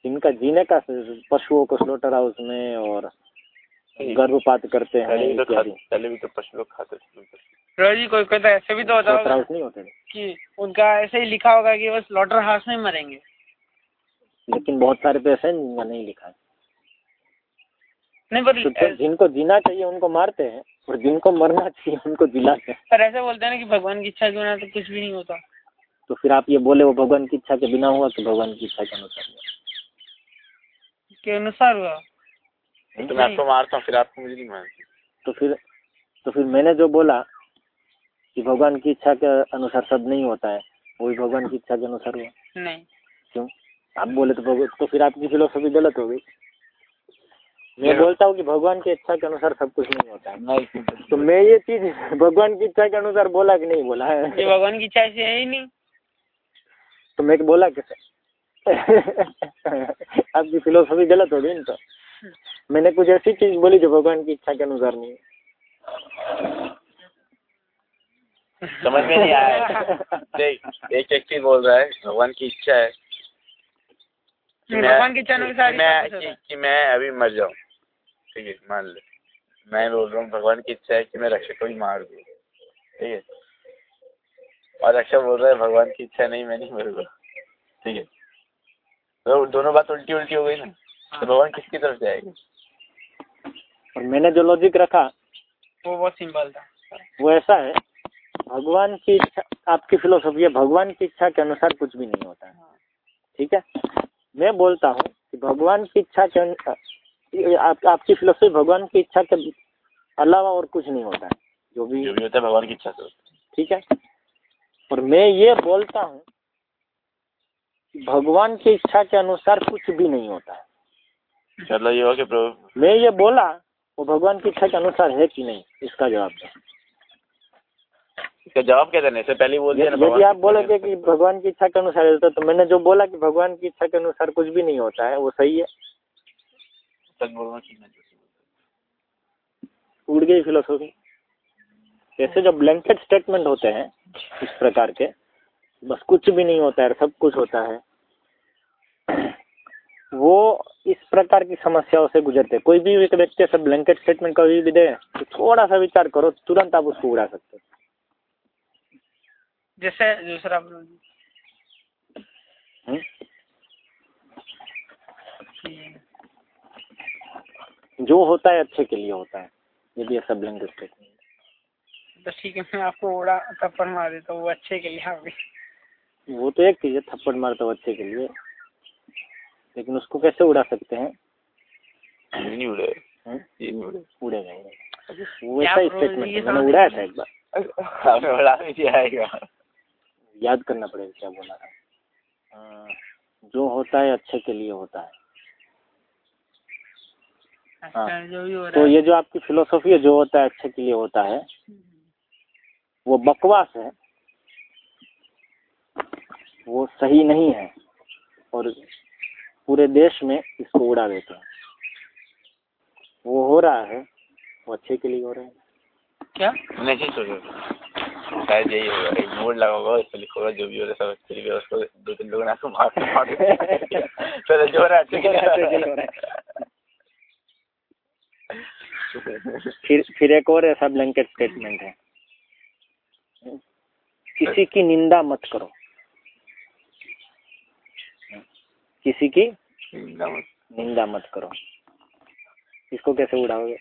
इनका जीने का पशुओं को स्लोटर हाउस में और गर्भपात करते हैं पहले भी तो तो पशु लोग खाते थे। कोई कोई तो ऐसे भी तो होता होगा हाउस नहीं होते कि उनका ऐसे ही लिखा होगा कि वो स्लॉटर हाउस में मरेंगे। लेकिन बहुत सारे तो ऐसे जिनका नहीं लिखा है। नहीं पर तो जिनको जीना चाहिए उनको मारते हैं और जिनको मरना चाहिए उनको जिलाते हैं। पर ऐसे बोलते हैं ना कि भगवान की इच्छा के बिना तो कुछ भी नहीं होता। तो फिर आप ये बोले वो भगवान की इच्छा के बिना हुआ कि भगवान की इच्छा के अनुसार हुआ। के अनुसार हुआ। तो मैं आपको मारता हूँ फिर आपको मुझे नहीं मारती तो फिर तो फिर मैंने जो बोला कि भगवान की इच्छा के अनुसार सब नहीं होता है वही भगवान की इच्छा के अनुसार हुआ। नहीं। क्यों? आप बोले तो भगवान तो फिर आपकी फिलोसफी गलत हो गई। मैं बोलता हूँ कि भगवान की इच्छा के अनुसार सब कुछ नहीं होता है। नहीं तो मैं ये चीज़ भगवान की इच्छा के अनुसार बोला कि नहीं बोला है? भगवान की इच्छा ऐसी है ही नहीं। तो मैं बोला कैसे? आपकी फिलोसफी गलत हो गई ना तो। मैंने कुछ ऐसी चीज़ बोली जो भगवान की इच्छा के अनुसार नहीं है। समझ में नहीं आया। देख एक व्यक्ति बोल रहा है भगवान की इच्छा है कि भगवान की इच्छा अनुसार मैं कि, कि मैं अभी मर जाऊँ। ठीक है मान ले। मैं बोल रहा हूँ भगवान की इच्छा है कि मैं रक्षा को ही मार दूँ। ठीक है? और रक्षक बोल रहा है भगवान की इच्छा नहीं मैं नहीं मरूँगा। ठीक है? तो दोनों बात उल्टी उल्टी हो गई ना? तो भगवान किसकी तरफ़ जाएगा और मैंने जो लॉजिक रखा वो बहुत सिंपल था। वो ऐसा है भगवान की इच्छा आपकी फिलोसफी है भगवान की इच्छा के अनुसार कुछ भी नहीं होता है। ठीक है? मैं बोलता हूँ कि भगवान की इच्छा के आप, आपकी फिलोसफी भगवान की इच्छा के अलावा और कुछ नहीं होता है जो भी जो भी होता है भगवान की इच्छा से होता ठीक है? और मैं ये बोलता हूँ भगवान की इच्छा के अनुसार कुछ भी नहीं होता। है चलो ये हो कि प्रभु। मैं ये बोला वो भगवान की इच्छा के अनुसार है कि नहीं? इसका जवाब दो। इसका जवाब क्या देने से पहले बोल दिया यदि आप की बोलोगे कि भगवान की इच्छा के अनुसार है तो, तो मैंने जो बोला कि भगवान की इच्छा के अनुसार कुछ भी नहीं होता है वो सही है? उड़ गई फिलोसॉफी। ऐसे जो ब्लैंकेट स्टेटमेंट होते हैं इस प्रकार के बस कुछ भी नहीं होता है सब कुछ होता है। वो इस प्रकार की समस्याओं से गुजरते हैं। कोई भी एक व्यक्ति ऐसा ब्लैंकेट स्टेटमेंट कभी भी दे तो थोड़ा सा विचार करो तुरंत आप उसको उड़ा सकते हो। जैसे दूसरा हम्म? जो होता है अच्छे के लिए होता है। यदि ऐसा ब्लैंकेट स्टेटमेंट तो ठीक है मैं आपको उड़ा थप्पड़ मार देता हूँ वो अच्छे के लिए आपके वो तो एक चीज़ है थप्पड़ मारता हूँ अच्छे के लिए। लेकिन उसको कैसे उड़ा सकते हैं? ये नहीं उड़े हम्म? ये नहीं उड़े उड़ेगा ही वो ऐसा स्टेटमेंट है मैंने उड़ाया था एक बार। उड़ा भी आएगा। याद करना पड़ेगा क्या बोला था। हाँ, जो होता है अच्छे के लिए होता है। अच्छा हो रहा तो ये जो आपकी फिलोसॉफी है जो होता है अच्छे के लिए होता है वो बकवास है। वो सही नहीं है और पूरे देश में इसको उड़ा देते हैं। वो हो रहा है वो अच्छे के लिए हो रहा है। क्या? मैंने ऐसे ही सोचा। शायद यही होगा एक बोर्ड लगा होगा उस पर लिखा होगा जो भी हो रहा है सब के लिए उसको दो तीन लोगों ने आके मार के मार पहले जो हो रहा है अच्छे के लिए। अच्छे के लिए फिर फिर एक और ऐसा ब्लैंकेट स्टेटमेंट है। किसी की निंदा मत करो। किसी की निंदा मत करो। इसको कैसे उड़ाओगे?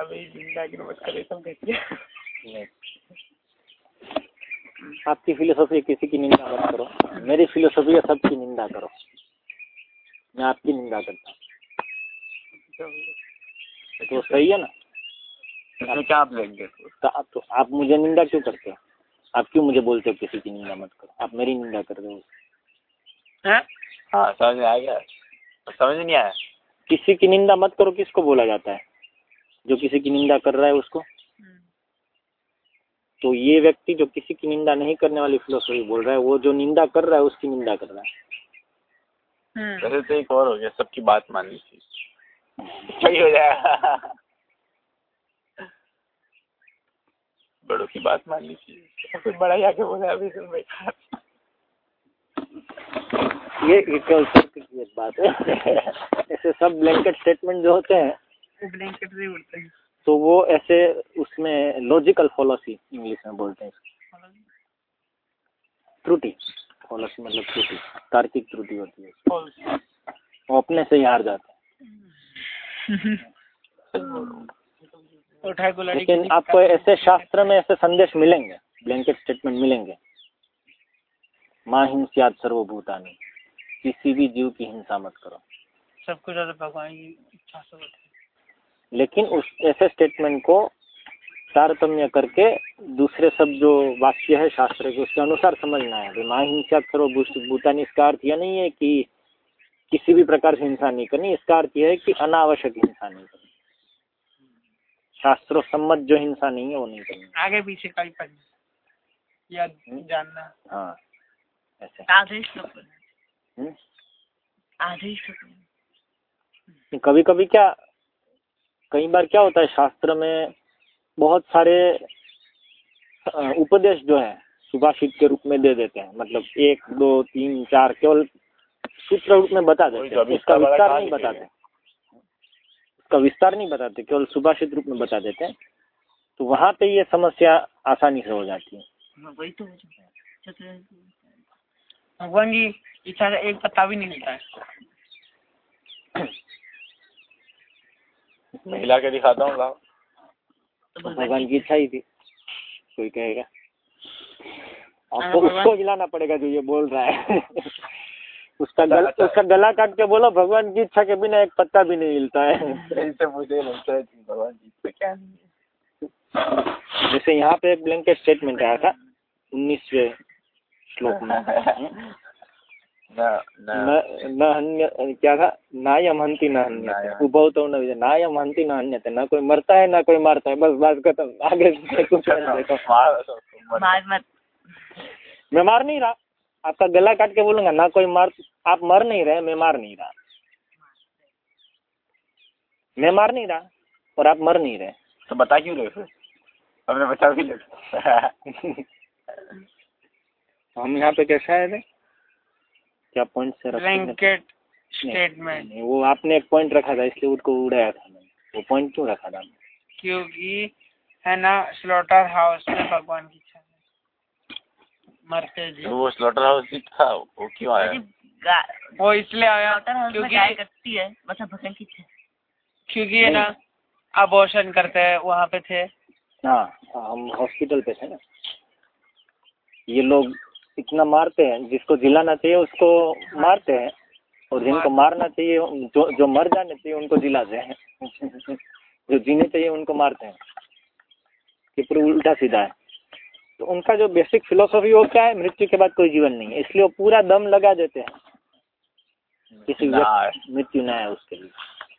अभी ज़िंदा की मत करे सब कहती है। आपकी फिलोसॉफी किसी की निंदा मत करो। मेरी फिलोसॉफी है सबकी निंदा करो। मैं आपकी निंदा करता हूँ। तो सही है ना? क्या आप लेंगे? तो तो आप मुझे निंदा क्यों करते हो? आप क्यों मुझे बोलते हो किसी की निंदा मत करो? आप मेरी निंदा कर रहे हो। हैं? हाँ समझ में आ गया। समझ नहीं आया? किसी की निंदा मत करो किसको बोला जाता है। जो किसी की निंदा कर रहा है उसको। तो ये व्यक्ति जो किसी की निंदा नहीं करने वाली फिलोसफी बोल रहा है वो जो निंदा कर रहा है उसकी निंदा कर रहा है। हम्म। वैसे तो एक और हो गया सबकी बात माननी चाहिए सही हो जाएगा। बड़ों की बात माननी चाहिए फिर बड़ा ही आके बोला अभी सुन बैठा ये तर्क की एक बात है। ऐसे सब ब्लैंकेट स्टेटमेंट जो होते हैं ब्लैंकेट से उड़ते हैं। तो वो ऐसे उसमें लॉजिकल फॉलोसी इंग्लिश में बोलते हैं त्रुटि। फॉलोसी मतलब त्रुटि। तार्किक त्रुटि होती है वो अपने से ही हार जाते हैं। लड़ी लेकिन आपको ऐसे शास्त्र में ऐसे संदेश मिलेंगे ब्लैंकेट स्टेटमेंट मिलेंगे। माँ हिंस्यात सर्वभूतानी किसी भी जीव की हिंसा मत करो। सब कुछ ज़्यादा भगवान की इच्छा से लेकिन उस ऐसे स्टेटमेंट को तारतम्य करके दूसरे सब जो वाक्य है शास्त्र के उसके अनुसार समझना है। माँ हिंसा सर्वभूतानी इसका अर्थ यह नहीं है कि किसी भी प्रकार से हिंसा नहीं करनी इसका अर्थ यह है कि अनावश्यक हिंसा नहीं करनी। शास्त्रों सम्मत जो हिंसा नहीं है वो नहीं करनी आगे पीछे का ही पढ़ना या जानना हाँ ऐसे श्लोक बोला। हम्म? बोला। कभी कभी क्या कई बार क्या होता है शास्त्र में बहुत सारे उपदेश जो है सुभाषित के रूप में दे देते हैं मतलब एक दो तीन चार केवल सूत्र रूप में बता देते हैं उसका तो, विस्तार नहीं? बताते उसका विस्तार नहीं बताते केवल सुभाषित रूप में बता देते हैं। तो वहाँ पे ये समस्या आसानी से हो जाती है। वही तो भगवान की इच्छा एक पत्ता भी नहीं मिलता है। महिला के दिखाता हूँ लाओ। तो भगवान भगवान की इच्छा ही थी। कोई कहेगा? हाँ, आपको उसको हिलाना पड़ेगा जो ये बोल रहा है। उसका गला। उसका गला काट के बोलो भगवान की इच्छा के बिना एक पत्ता भी नहीं हिलता है। इनसे मुझे लगता है कि भगवान जी पे क्या जैसे यहाँ पे एक ब्लैंकेट स्टेटमेंट आया था उन्नीसवे श्लोक में। ना ना। न न हन्य क्या था? नायम हंति न हन्य उभव तो न। नायम हंति न हन्य ना कोई मरता है ना कोई मारता है। बस बात खत्म। आगे कुछ मार मत मैं मार नहीं रहा। आपका गला काट के बोलूँगा ना कोई मार आप मर नहीं रहे मैं मार नहीं रहा। मैं मार नहीं रहा और आप मर नहीं रहे। तो बता क्यों रहे फिर? हमने बचा भी हम यहाँ पे कैसा है रे? क्या पॉइंट से रखा ब्लैंकेट स्टेटमेंट वो आपने एक पॉइंट रखा था इसलिए उसको उड़ाया था मैंने। वो पॉइंट क्यों रखा था? क्योंकि है ना स्लॉटर हाउस में भगवान की मरते जी। तो वो स्लॉटर हाउस ही था वो क्यों आया? वो इसलिए आया डॉक्टर हाउस में क्योंकि गाय कटती है मतलब भगवान की क्योंकि है ना अबॉर्शन करते हैं वहाँ पे थे। हाँ हम हॉस्पिटल पे थे ना। ये लोग इतना मारते हैं जिसको जिलाना चाहिए उसको मारते हैं और जिनको मारना चाहिए जो जो मर जाने चाहिए उनको जिलाते हैं जो जीने चाहिए उनको मारते हैं। ये पूरा उल्टा सीधा है। तो उनका जो बेसिक फिलोसॉफी वो क्या है मृत्यु के बाद कोई जीवन नहीं है। इसलिए वो पूरा दम लगा देते हैं। किसी मृत्यु ना है उसके लिए।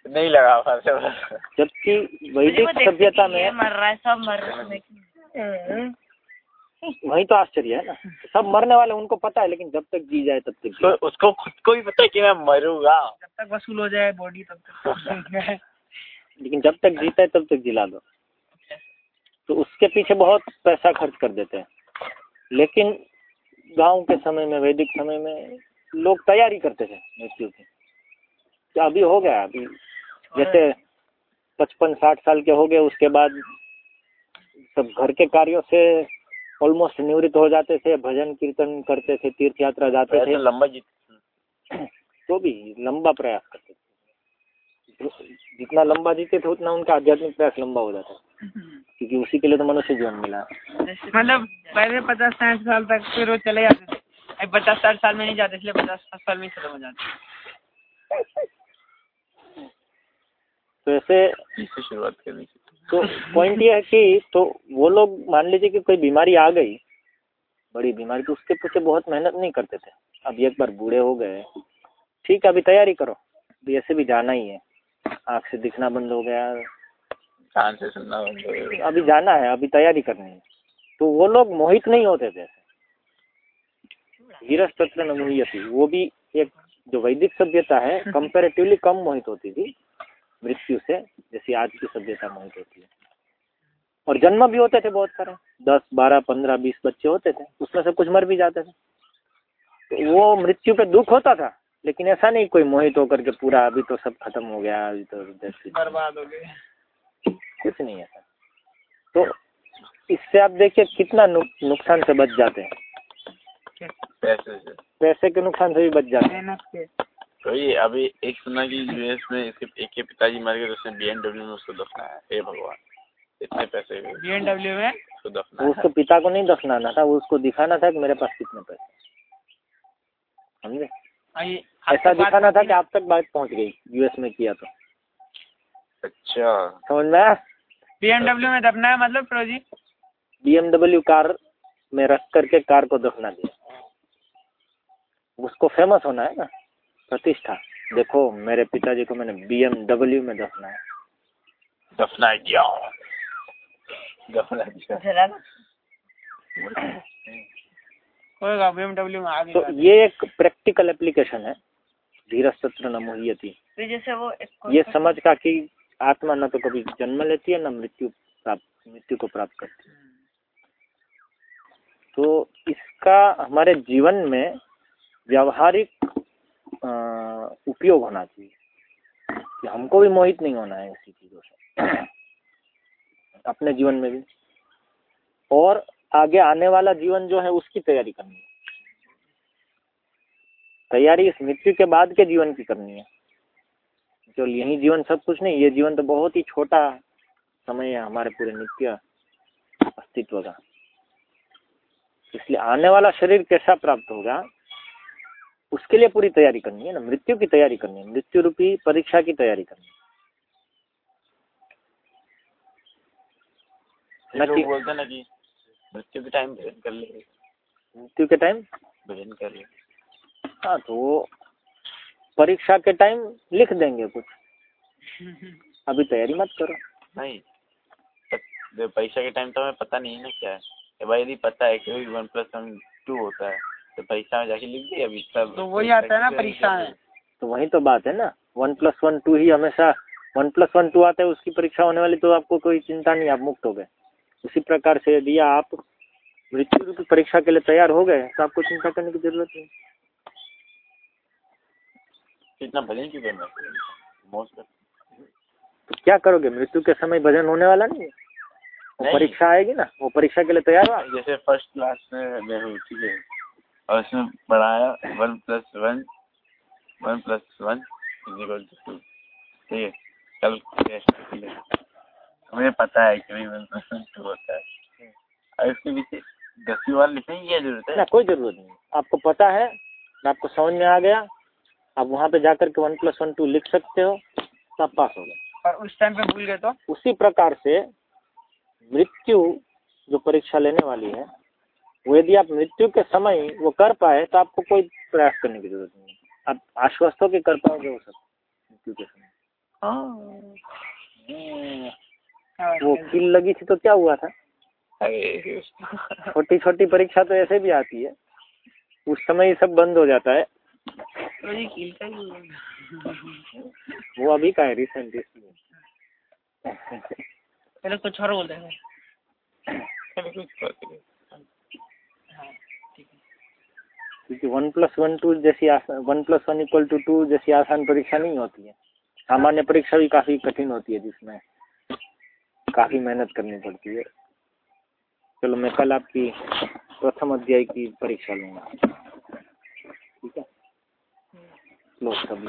नहीं लगा जबकि वैदिक सभ्यता में मर रहा है सब मर रहे हैं। वही तो आश्चर्य है ना। सब मरने वाले उनको पता है लेकिन जब तक जी जाए तब तक तो उसको खुद को भी पता है कि मैं मरूँगा। जब तक वसूल हो जाए बॉडी तब तक लेकिन जब तक जीता है तब तक जिला दो। तो उसके पीछे बहुत पैसा खर्च कर देते हैं। लेकिन गाँव के समय में वैदिक समय में लोग तैयारी करते थे मृत्यु की। तो अभी हो गया अभी जैसे पचपन साठ साल के हो गए उसके बाद सब घर के कार्यों से ऑलमोस्ट निवृत्त हो जाते थे भजन कीर्तन करते थे तीर्थ यात्रा जाते थे। लंबा जीत तो भी लंबा प्रयास करते थे। जितना लंबा जीते थे उतना उनका आध्यात्मिक प्रयास लंबा हो जाता क्योंकि उसी के लिए तो मनुष्य जीवन मिला। मतलब पहले पचास साठ साल तक फिर वो चले जाते थे। पचास साठ साल में नहीं जाते इसलिए पचास साठ साल में खत्म हो जाते तो ऐसे शुरुआत करनी चाहिए। तो पॉइंट ये है कि तो वो लोग मान लीजिए कि कोई बीमारी आ गई बड़ी बीमारी तो उसके पीछे बहुत मेहनत नहीं करते थे। अब एक बार बूढ़े हो गए ठीक है अभी तैयारी करो। अभी ऐसे भी जाना ही है। आँख से दिखना बंद हो गया। कान से सुनना बंद हो गया। अभी जाना है अभी तैयारी करनी है। तो वो लोग मोहित नहीं होते थे। गिरस तत्व न मोहियती वो भी एक जो वैदिक सभ्यता है कंपेरेटिवली कम मोहित होती थी मृत्यु से जैसी आज की सभ्यता मोहित होती है। और जन्म भी होते थे बहुत सारे। दस बारह पंद्रह बीस बच्चे होते थे उसमें से कुछ मर भी जाते थे। तो वो मृत्यु पे दुख होता था। लेकिन ऐसा नहीं कोई मोहित होकर के पूरा अभी तो सब खत्म हो गया अभी तो जैसे बर्बाद हो गए कुछ नहीं ऐसा तो इससे आप देखिए कितना नुक, नुकसान से बच जाते हैं। पैसे से। पैसे के नुकसान से भी बच जाते हैं। तो ये अभी एक सुना कि यूएस में इसके एक के पिताजी मर गए तो उसने बीएमडब्ल्यू में उसको दफनाया। हे भगवान इतने पैसे गए बी एन डब्ल्यू में? उसको वो दफनाया उसको पिता को नहीं दफनाना था वो उसको दिखाना था कि मेरे पास कितने पैसे समझे? ऐसा दिखाना था कि आप तक बात पहुँच गई यूएस में किया तो। अच्छा। समझ में आया? बी एन डब्ल्यू में दफना है मतलब फिरोजी बीएमडब्ल्यू कार में रख करके कार को दफना दिया। उसको फ़ेमस होना है ना प्रतिष्ठा। देखो मेरे पिताजी को मैंने बीएमडब्ल्यू में दफना है। दफना किया चला ना। होगा बी में आगे तो ये एक प्रैक्टिकल एप्लीकेशन है। धीरज सत्र न मुहियती। तो जैसे वो ये समझ का कि आत्मा न तो कभी जन्म लेती है न मृत्यु प्राप्त मृत्यु को प्राप्त करती है। तो इसका हमारे जीवन में व्यावहारिक उपयोग होना चाहिए। कि हमको भी मोहित नहीं होना है ऐसी चीज़ों से। अपने जीवन में भी। और आगे आने वाला जीवन जो है उसकी तैयारी करनी है। तैयारी इस मृत्यु के बाद के जीवन की करनी है। जो यही जीवन सब कुछ नहीं ये जीवन तो बहुत ही छोटा समय है हमारे पूरे नित्य अस्तित्व का। इसलिए आने वाला शरीर कैसा प्राप्त होगा उसके लिए पूरी तैयारी करनी है ना। मृत्यु की तैयारी करनी है। मृत्यु रूपी परीक्षा की तैयारी करनी है। लोग कि- बोलते हैं ना कि मृत्यु के टाइम भजन कर ले मृत्यु के टाइम भजन कर ले हाँ तो वो परीक्षा के टाइम लिख देंगे कुछ। अभी तैयारी मत करो। नहीं जब परीक्षा के टाइम तो हमें पता नहीं है ना क्या है। भाई यदि पता है कि वन प्लस वन टू होता है तो परीक्षा में जाके लिख दिया अभी सब तो वही आता है ना परीक्षा में। तो वही तो बात है ना। वन प्लस वन टू ही हमेशा वन प्लस वन टू आता है उसकी परीक्षा होने वाली तो आपको कोई चिंता नहीं आप मुक्त हो गए। उसी प्रकार से यदि आप मृत्यु रूपी परीक्षा के लिए तैयार हो गए तो आपको चिंता करने की ज़रूरत नहीं। इतना भजन क्यों करना तो क्या करोगे? मृत्यु के समय भजन होने वाला नहीं है? वो परीक्षा आएगी ना वो परीक्षा के लिए तैयार हो जैसे फ़र्स्ट क्लास में मैं हूँ ठीक है। और उसमें पढ़ाया one plus one one plus one ठीक है। कल टेस्ट मुझे पता है कि भाई वन प्लस टू होता है। और इसके पीछे दसवीं वाला लिखने की क्या ज़रूरत है? ना कोई ज़रूरत नहीं। आपको पता है आपको समझ में आ गया। आप वहाँ पे जाकर के वन प्लस वन टू लिख सकते हो तो आप पास हो गए। और उस टाइम पे भूल गए तो? उसी प्रकार से मृत्यु जो परीक्षा लेने वाली है वो यदि आप मृत्यु के समय वो कर पाए तो आपको कोई प्रयास करने की ज़रूरत नहीं है। आप आश्वस्त होकर कर पाओगे वो सब मृत्यु के समय। हाँ, वो कील लगी थी तो क्या हुआ था? छोटी छोटी परीक्षा तो ऐसे भी आती है। उस समय ही सब बंद हो जाता है। ही वो अभी का है रिसेंट पहले कुछ और बोल हाँ। है। क्योंकि वन प्लस वन टू जैसी आसान one plus one equal to two जैसी आसान परीक्षा नहीं होती है। सामान्य परीक्षा भी काफ़ी कठिन होती है जिसमें। काफ़ी मेहनत करनी पड़ती है। चलो मैं कल आपकी प्रथम अध्याय की परीक्षा लूँगा। ठीक है? लो सब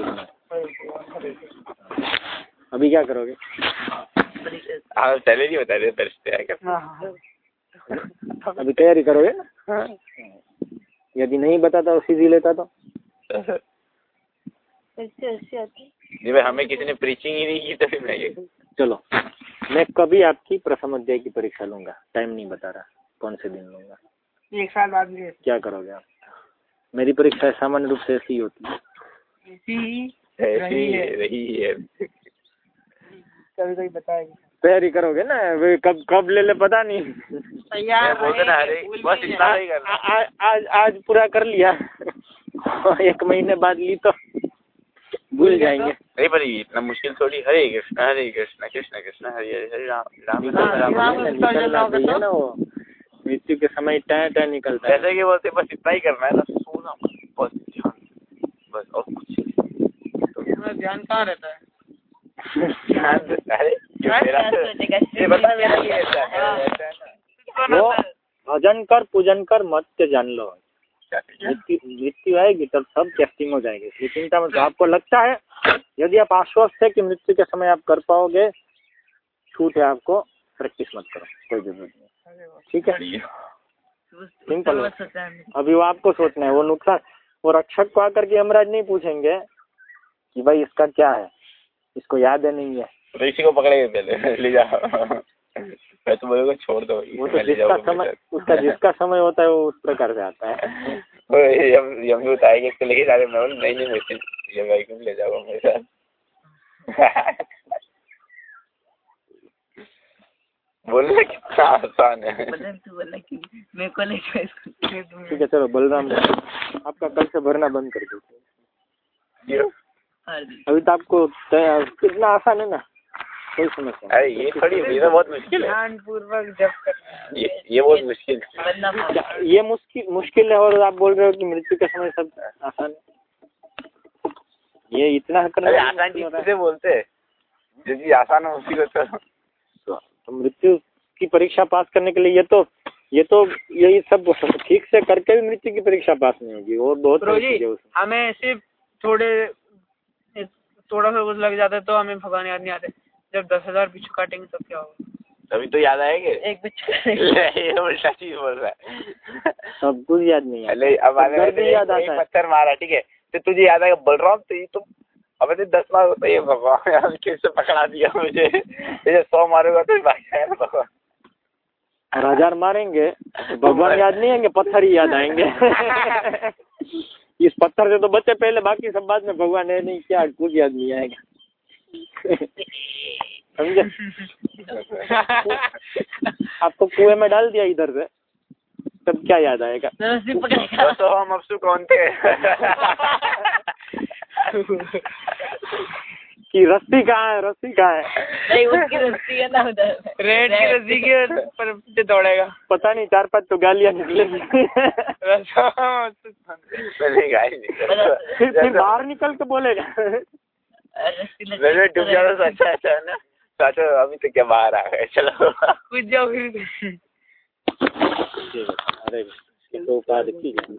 अभी क्या करोगे? आप पहले नहीं बता रहे परिस्थिति आएगा। हाँ हाँ अभी तैयारी करोगे ना? यदि नहीं बताता और सीधी लेता तो। ऐसे ऐसे आती। जी भाई हमें किसी ने प्रीचिंग ही नहीं की तो फिर मैं चलो। मैं कभी आपकी प्रथम अध्याय की परीक्षा लूँगा। टाइम नहीं बता रहा। कौन से दिन लूँगा? एक साल बाद क्या करोगे आप? मेरी परीक्षा सामान्य रूप से ऐसी होती है। ऐसी रही है। कभी कभी बताएगी। तैयारी करोगे ना? वे कब कब ले ले पता नहीं। तैयार बस इतना ही। करना आज आज पूरा कर लिया। एक महीने बाद ली तो। भूल जाएँगे। नहीं पर ये इतना मुश्किल थोड़ी हरे कृष्णा हरे कृष्णा कृष्ण कृष्ण हरे हरे हरे राम राम राम राम। ना वो मृत्यु के समय टह टह निकलता है। जैसे कि बोलते बस इतना ही करना है ना सोना बस ध्यान बस और कुछ ध्यान कहाँ रहता है? ये हाँ? ये बता मेरा ये ऐसा है ऐसा है वो भजन कर पूजन कर मत के जान लो? मृत्यु आएगी तब सब टेस्टिंग हो जाएगी। इसलिए चिंता मत। आपको लगता है यदि आप आश्वस्त है कि मृत्यु के समय आप कर पाओगे छूट है आपको प्रैक्टिस मत करो कोई ज़रूरत नहीं। ठीक है? सिंपल है। अभी वो आपको सोचना है वो नुकसान वो रक्षक को आकर के यमराज नहीं पूछेंगे कि भाई इसका क्या है? इसको याद है नहीं है। तो इसी को पकड़ेंगे पहले ले जाओ। मैं तो बोलूँगा छोड़ दो वो तो जिसका समय उसका जिसका समय होता है वो उस प्रकार से आता है। वो यम यम भी बताएगा इसको लेके जा रहे मैं बोला नहीं नहीं ये भाई को भी ले जाओ मेरे साथ। बोलना कितना आसान है। बदन तू बोला कि मेरे को ले जाओ ठीक है चलो बलराम आपका कल से भरना बंद कर दो अभी तो आपको कितना आसान है ना? कोई समस्या अरे ये थोड़ी ये तो बहुत मुश्किल है। ध्यान पूर्वक जब कर ये ये बहुत मुश्किल है। ये मुश्किल मुश्किल है और आप बोल रहे हो कि मृत्यु के समय सब आसान है। ये इतना करना आसान चीज़ किसे बोलते हैं। जो चीज़ आसान हो उसी को तो तो तो मृत्यु की परीक्षा पास करने के लिए ये तो ये तो यही सब ठीक से करके भी मृत्यु की परीक्षा पास नहीं होगी। और बहुत उसमें हमें सिर्फ़ थोड़े थोड़ा सा कुछ लग जाता है तो हमें भगवान याद नहीं आते। जब दस हज़ार पीछू काटेंगे तो क्या होगा? तभी तो याद आएँगे? एक बच्चा ये उल्टा चीज़ बोल रहा है। सब कुछ याद नहीं अरे अब आने वाले याद आता है। पत्थर मारा ठीक है? तो तुझे याद आएगा बलराम तो ये तो अब तो दस मार होता है भगवान यार कैसे पकड़ा दिया मुझे। ये सौ मारूँगा तो भाग जाएगा भगवान। हज़ार मारेंगे भगवान याद नहीं आएँगे पत्थर ही याद आएँगे। इस पत्थर से तो बचे पहले बाकी सब बाद में भगवान है नहीं क्या कुछ याद नहीं आएगा। आपको कुएँ में डाल दिया इधर से। तब क्या याद आएगा? तो हम अफसू कौन थे? कि रस्सी कहाँ है रस्सी कहाँ है? नहीं उसकी रस्सी है ना उधर। रेड की रस्सी के पर पीछे दौड़ेगा। पता नहीं चार पाँच तो गालियाँ निकलेगी निकल फिर फिर बाहर निकल के बोलेगा। डूब जाता तो अच्छा अच्छा है ना? सोचो अभी तो क्या बाहर आ गए चलो. कूद जाओ फिर. अरे तो उपाधि की